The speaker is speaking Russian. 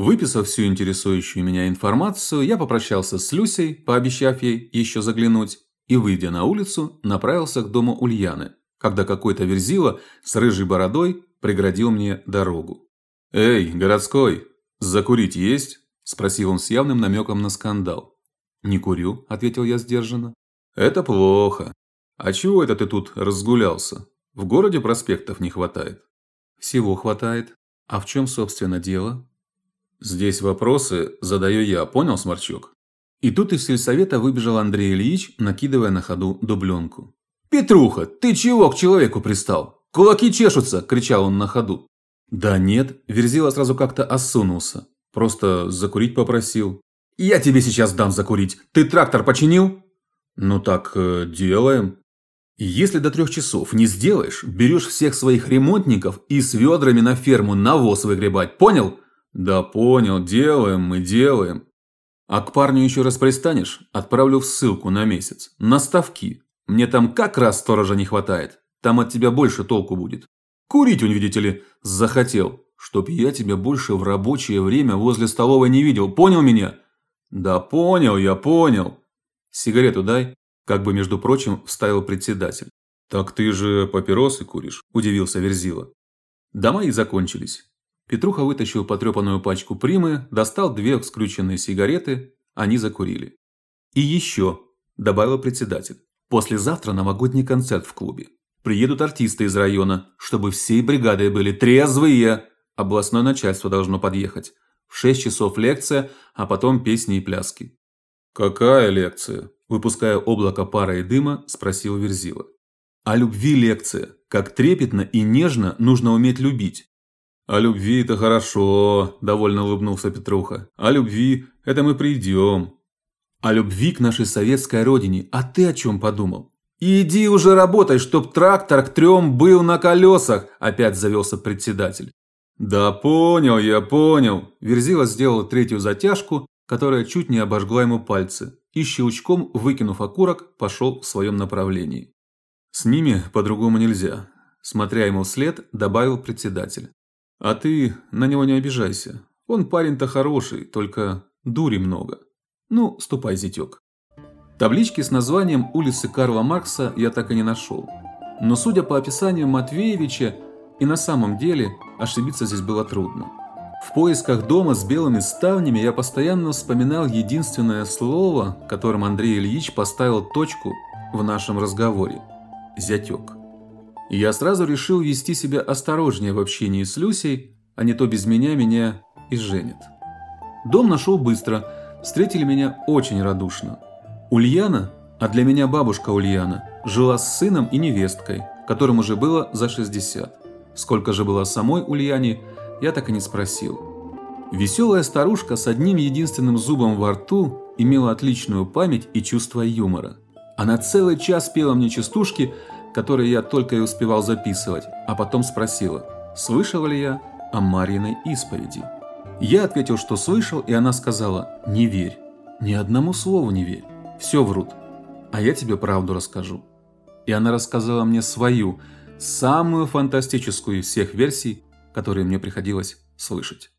Выписав всю интересующую меня информацию, я попрощался с Люсей, пообещав ей еще заглянуть, и выйдя на улицу, направился к дому Ульяны, когда какой-то верзила с рыжей бородой преградил мне дорогу. "Эй, городской, закурить есть?" спросил он с явным намеком на скандал. "Не курю", ответил я сдержанно. "Это плохо. А чего это ты тут разгулялся? В городе проспектов не хватает". "Всего хватает. А в чем, собственно, дело?" Здесь вопросы задаю я, понял, Сморчок? И тут из сельсовета выбежал Андрей Ильич, накидывая на ходу дубленку. «Петруха, ты чего к человеку пристал? Кулаки чешутся!» – кричал он на ходу. «Да нет», – Верзила сразу как-то осунулся. Просто закурить попросил. «Я тебе сейчас дам закурить. Ты трактор починил?» «Ну так, э, делаем». «Если до трех часов не сделаешь, берешь всех своих ремонтников и с ведрами на ферму навоз выгребать, понял?» Да понял, делаем мы, делаем. А к парню еще раз пристанешь, отправлю в ссылку на месяц. На ставки. Мне там как раз сторожа не хватает. Там от тебя больше толку будет. Курить он, видите ли, захотел. Чтоб я тебя больше в рабочее время возле столовой не видел. Понял меня? Да понял, я понял. Сигарету дай, как бы между прочим, вставил председатель. Так ты же папиросы куришь, удивился Верзила. Дома и закончились. Петруха вытащил потрепанную пачку примы, достал две скрюченные сигареты, они закурили. И еще, добавил председатель. Послезавтра новогодний концерт в клубе. Приедут артисты из района, чтобы всей бригадой были трезвые. Областное начальство должно подъехать. В шесть часов лекция, а потом песни и пляски. Какая лекция? Выпуская облако пара и дыма, спросил Верзила. О любви лекция. Как трепетно и нежно нужно уметь любить. «О любви это хорошо», – довольно улыбнулся Петруха. «О любви это мы придем». «О любви к нашей советской родине. А ты о чем подумал?» «Иди уже работай, чтоб трактор к трем был на колесах», – опять завелся председатель. «Да понял я, понял». Верзила сделал третью затяжку, которая чуть не обожгла ему пальцы, и щелчком, выкинув окурок, пошел в своем направлении. «С ними по-другому нельзя», – смотря ему вслед, добавил председатель. А ты на него не обижайся. Он парень-то хороший, только дури много. Ну, ступай, зятек. Таблички с названием улицы Карла Маркса я так и не нашел. Но судя по описанию Матвеевича, и на самом деле ошибиться здесь было трудно. В поисках дома с белыми ставнями я постоянно вспоминал единственное слово, которым Андрей Ильич поставил точку в нашем разговоре зятек я сразу решил вести себя осторожнее в общении с Люсей, а не то без меня меня изженят. Дом нашел быстро, встретили меня очень радушно. Ульяна, а для меня бабушка Ульяна, жила с сыном и невесткой, которым уже было за 60. Сколько же было самой Ульяне, я так и не спросил. Веселая старушка с одним единственным зубом во рту имела отличную память и чувство юмора. Она целый час пела мне частушки, которые я только и успевал записывать, а потом спросила, слышал ли я о Марьиной исповеди. Я ответил, что слышал, и она сказала, не верь, ни одному слову не верь, все врут, а я тебе правду расскажу. И она рассказала мне свою, самую фантастическую из всех версий, которые мне приходилось слышать.